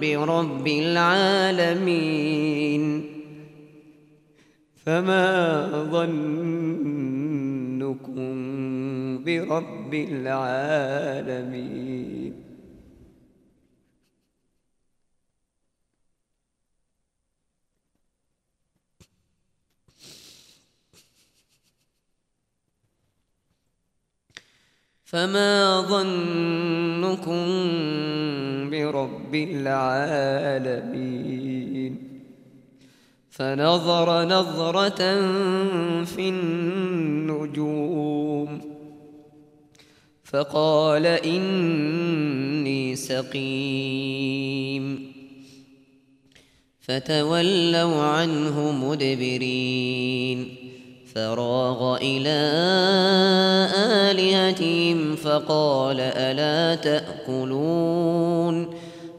برب العالمين. فما ظنكم برب العالمين. فما ظنكم رب العالمين فنظر نظرة في النجوم فقال إني سقيم فتولوا عنه مدبرين فراغ إلى آلهتهم فقال ألا تأكلون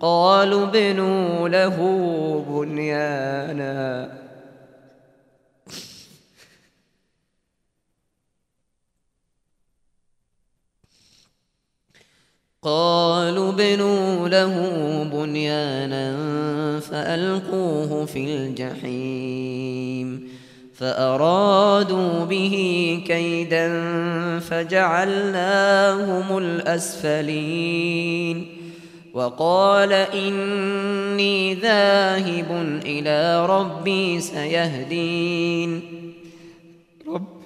قالوا بنوا له بنيانا. قالوا بنوا له بنيانا فألقوه في الجحيم. فأرادوا به كيدا فجعلناهم الأسفلين. وقال إني ذاهب إلى ربي سيهدين. رب.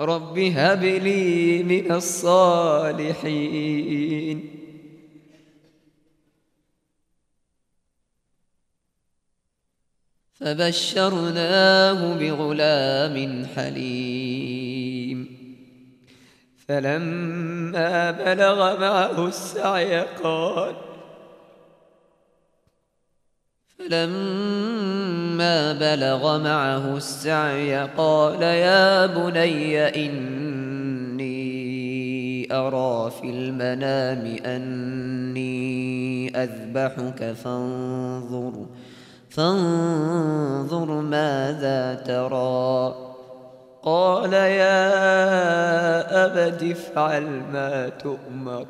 رب هب لي من الصالحين. فبشرناه بغلام حليم. فلما بلغ معه السعي قال فلما بلغ معه السعي قال يا بني إني أرى في المنام أني أذبحك فانظر. فانظر فانظر ماذا ترى. قال يا أبت افعل ما تؤمر.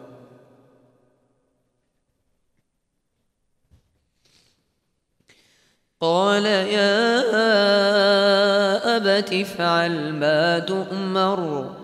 قال يا أبت افعل ما تؤمر.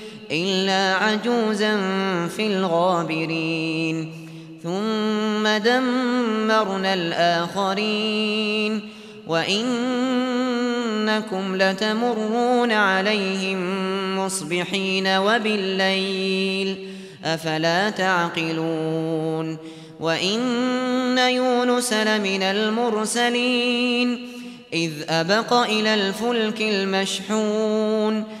إلا عجوزا في الغابرين. ثم دمرنا الآخرين. وإنكم لتمرون عليهم مصبحين وبالليل. أفلا تعقلون. وإن يونس لمن المرسلين. إذ أبق إلى الفلك المشحون.